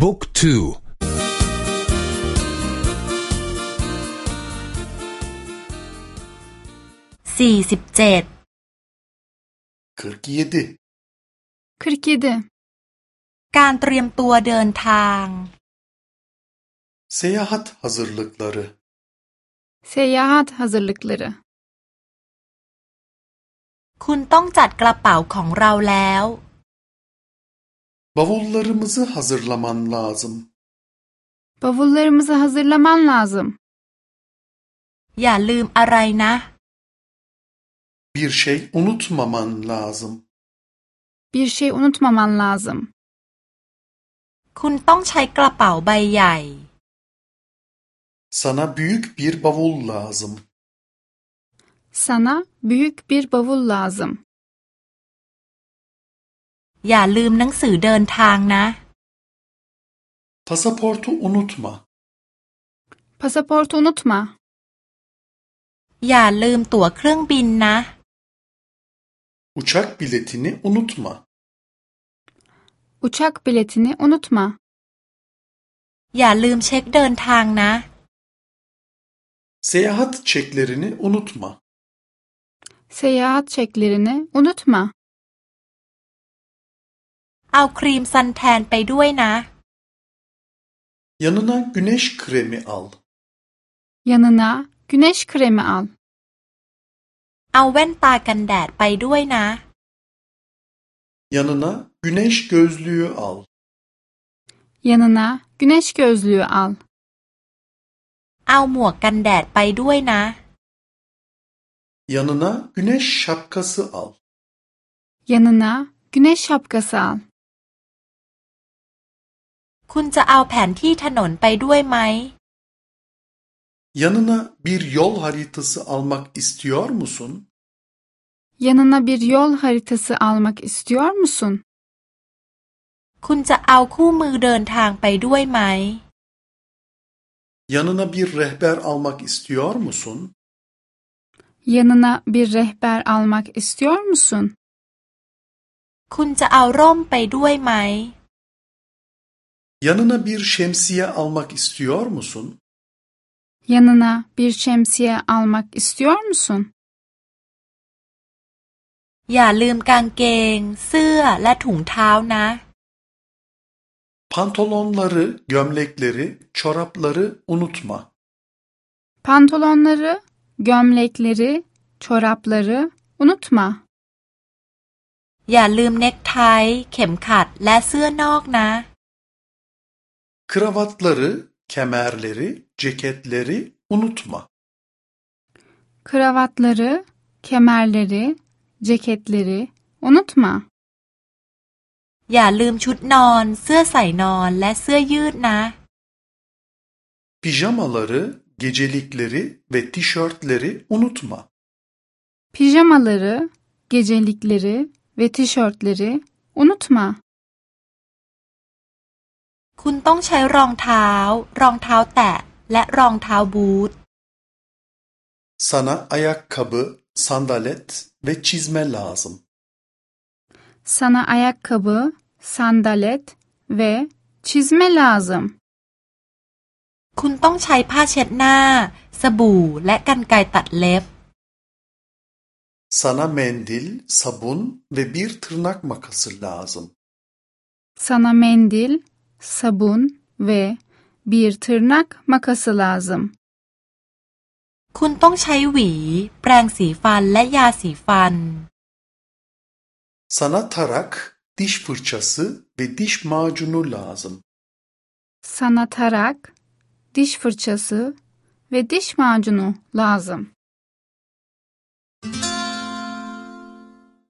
บุ๊กทูสี่สิบเจ็ด47 47. การเตรียมตัวเดินทาง Seyahat hazırlıkları Seyahat hazırlıkları. คุณต้องจัดกระเป๋าของเราแล้ว Bavullarımızı hazırlaman lazım. Bavullarımızı hazırlaman lazım. อย่าลืมอะไรนะ Bir şey unutmaman lazım. Bir şey unutmaman lazım. คุณต้องใช้กระเป๋าใบใหญ่ Sana büyük bir bavul lazım. Sana büyük bir bavul lazım. อย่าลืมหนังสือเดินทางนะ Pasaportu unutma. Pasaportu unutma. อย่าลืมตั๋วเครื่องบินนะ Uçak biletini unutma. Uçak biletini unutma. อย่าลืมเช็คเดินทางนะ Seyahat çeklerini unutma. Seyahat çeklerini unutma. เอาครีมซันแทนไปด้วยนะ Yanına güneş kremi al. Yanına güneş kremi al. เอาแว่นตากันแดดไปด้วยนะ Yanına güneş gözlüğü al. Yanına güneş gözlüğü al. เอาหมวกกันแดดไปด้วยนะ Yanına güneş şapkası al. Yanına güneş şapkası al. คุณจะเอาแผนที่ถนนไปด้วยไหม Yanına bir yol haritası almak istiyor musun? Yanına bir yol haritası almak istiyor musun? คุณจะเอาคู่มือเดินทางไปด้วยไหม Yanına bir rehber almak istiyor musun? Yanına bir rehber almak istiyor musun? คุณจะเอาร่มไปด้วยไหม Yanına bir şemsiye almak istiyor musun? Yanına bir şemsiye almak istiyor musun? อย่าลืมกางเกง เสื้อและถุงเท้านะ Pantolonları, gömlekleri, çorapları unutma. Pantolonları, gömlekleri, çorapları unutma. อย่าลืมเน็กไท เข็มขัด และเสื้อนอกนะ Kravatları, kemerleri, ceketleri unutma. Kravatları, kemerleri, ceketleri unutma. อย่าลืมชุดนอน เสื้อใส่นอน และเสื้อยืดนะ Pijamaları, gecelikleri ve tişörtleri unutma. Pijamaları, gecelikleri ve tişörtleri unutma. คุณต้องใช้รองเท้า รองเท้าแตะ และรองเท้าบูท Sana ayakkabı, sandalet ve çizme lazım. Sana ayakkabı, sandalet ve çizme lazım. คุณต้องใช้ผ้าเช็ดหน้า สบู่และกรรไกรตัดเล็บ Sana mendil, sabun ve bir tırnak makası lazım. Sana mendil, sabun ve bir tırnak makası lazım. คุณต้องใช้หวี แปรงสีฟัน และยาสีฟัน Sana tarak, diş fırçası ve diş macunu lazım. Sana tarak, diş fırçası ve diş macunu lazım.